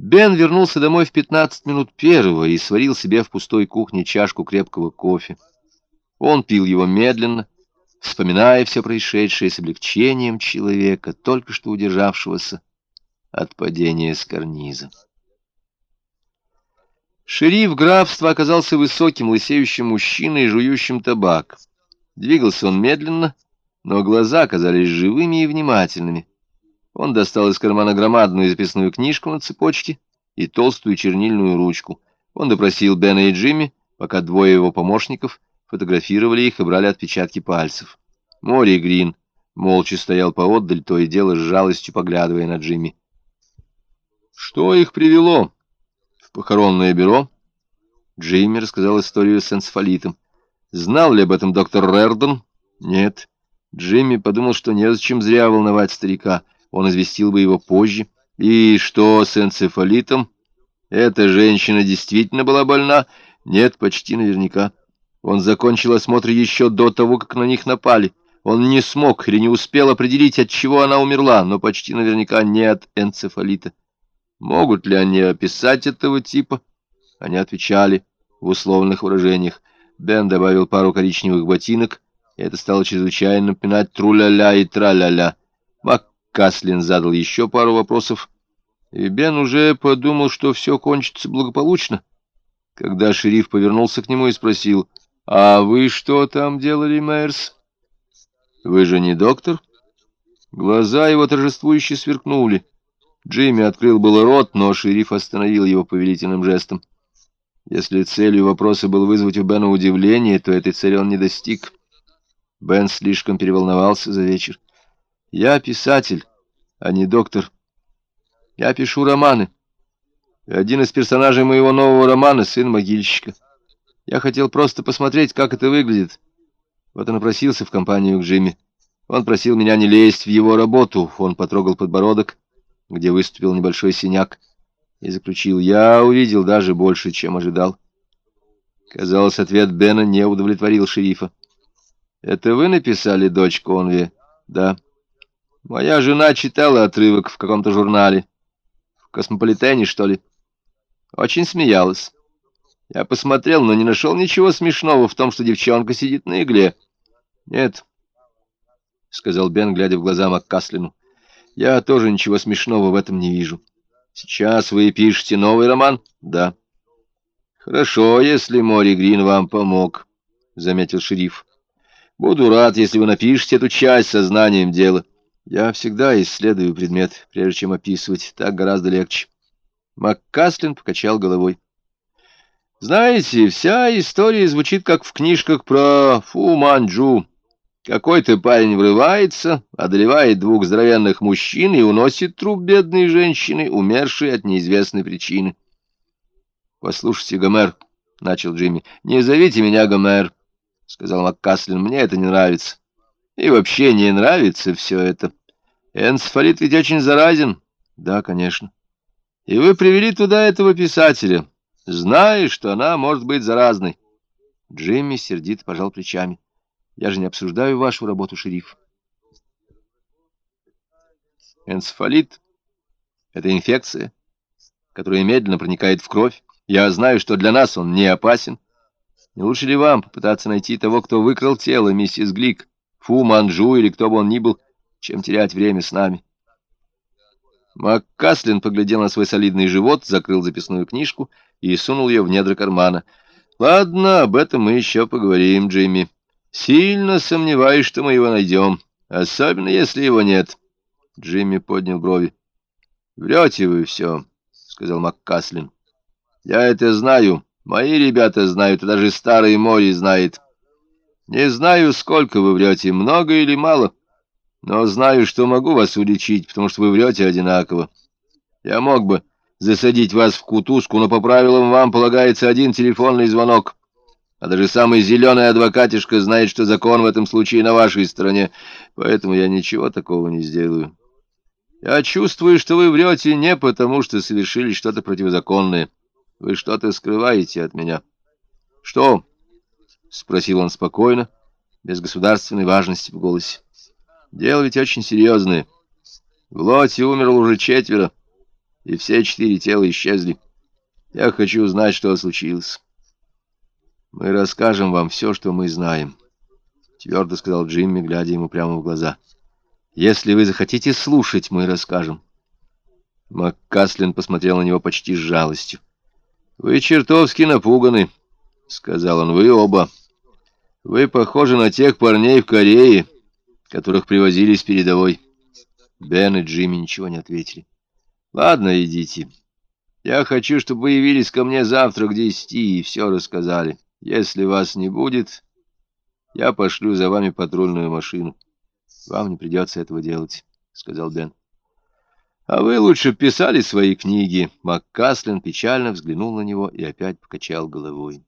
Бен вернулся домой в 15 минут первого и сварил себе в пустой кухне чашку крепкого кофе. Он пил его медленно, вспоминая все происшедшее с облегчением человека, только что удержавшегося от падения с карниза. Шериф графства оказался высоким, лысеющим мужчиной, жующим табак. Двигался он медленно, но глаза оказались живыми и внимательными. Он достал из кармана громадную записную книжку на цепочке и толстую чернильную ручку. Он допросил Бена и Джимми, пока двое его помощников фотографировали их и брали отпечатки пальцев. Мори Грин молча стоял поотдаль, то и дело с жалостью поглядывая на Джимми. «Что их привело?» «В похоронное бюро?» Джимми рассказал историю с энцефалитом. «Знал ли об этом доктор Рердон?» «Нет». Джимми подумал, что незачем зря волновать старика — он известил бы его позже. И что с энцефалитом? Эта женщина действительно была больна? Нет, почти наверняка. Он закончил осмотр еще до того, как на них напали. Он не смог или не успел определить, от чего она умерла, но почти наверняка не от энцефалита. Могут ли они описать этого типа? Они отвечали в условных выражениях. Бен добавил пару коричневых ботинок, и это стало чрезвычайно напоминать тру-ля-ля и тра-ля-ля. Мак Каслин задал еще пару вопросов, и Бен уже подумал, что все кончится благополучно, когда шериф повернулся к нему и спросил, «А вы что там делали, Майерс? Вы же не доктор?» Глаза его торжествующе сверкнули. Джимми открыл было рот, но шериф остановил его повелительным жестом. Если целью вопроса было вызвать у Бена удивление, то этой цели он не достиг. Бен слишком переволновался за вечер. «Я писатель, а не доктор. Я пишу романы. Один из персонажей моего нового романа — сын могильщика. Я хотел просто посмотреть, как это выглядит. Вот он напросился в компанию к Джимми. Он просил меня не лезть в его работу. Он потрогал подбородок, где выступил небольшой синяк, и заключил, я увидел даже больше, чем ожидал. Казалось, ответ Бена не удовлетворил шерифа. «Это вы написали, дочь Конви?» «Да». Моя жена читала отрывок в каком-то журнале. В Космополитене, что ли. Очень смеялась. Я посмотрел, но не нашел ничего смешного в том, что девчонка сидит на игле. Нет, — сказал Бен, глядя в глаза Маккаслину. Я тоже ничего смешного в этом не вижу. Сейчас вы пишете новый роман? Да. Хорошо, если Мори Грин вам помог, — заметил шериф. Буду рад, если вы напишете эту часть сознанием дела. Я всегда исследую предмет, прежде чем описывать. Так гораздо легче. Маккаслин покачал головой. Знаете, вся история звучит как в книжках про Фу-Манджу. Какой-то парень врывается, одолевает двух здоровенных мужчин и уносит труп бедной женщины, умершей от неизвестной причины. — Послушайте, Гомер, — начал Джимми, — не зовите меня Гомер, — сказал Маккаслин, — мне это не нравится. И вообще не нравится все это. Энцефалит ведь очень заразен. Да, конечно. И вы привели туда этого писателя, зная, что она может быть заразной. Джимми сердито пожал плечами. Я же не обсуждаю вашу работу, шериф. Энцефалит — это инфекция, которая медленно проникает в кровь. Я знаю, что для нас он не опасен. Не лучше ли вам попытаться найти того, кто выкрал тело миссис Глик, Фу Манжу или кто бы он ни был, чем терять время с нами. Маккаслин поглядел на свой солидный живот, закрыл записную книжку и сунул ее в недра кармана. «Ладно, об этом мы еще поговорим, Джимми. Сильно сомневаюсь, что мы его найдем, особенно если его нет». Джимми поднял брови. «Врете вы все», — сказал Маккаслин. «Я это знаю. Мои ребята знают, и даже старый Мори знает. Не знаю, сколько вы врете, много или мало». Но знаю, что могу вас уличить, потому что вы врете одинаково. Я мог бы засадить вас в кутузку, но по правилам вам полагается один телефонный звонок. А даже самый зеленый адвокатишка знает, что закон в этом случае на вашей стороне, поэтому я ничего такого не сделаю. Я чувствую, что вы врете не потому, что совершили что-то противозаконное. Вы что-то скрываете от меня. — Что? — спросил он спокойно, без государственной важности в голосе. Дело ведь очень серьезное. В лоте умерло уже четверо. и все четыре тела исчезли. Я хочу узнать, что случилось. Мы расскажем вам все, что мы знаем, — твердо сказал Джимми, глядя ему прямо в глаза. Если вы захотите слушать, мы расскажем. МакКаслин посмотрел на него почти с жалостью. «Вы чертовски напуганы», — сказал он, — «вы оба. Вы похожи на тех парней в Корее, которых привозили с передовой». Бен и Джимми ничего не ответили. «Ладно, идите. Я хочу, чтобы вы явились ко мне завтра к десяти и все рассказали. Если вас не будет, я пошлю за вами патрульную машину. Вам не придется этого делать», — сказал Бен. «А вы лучше писали свои книги». МакКаслин печально взглянул на него и опять покачал головой.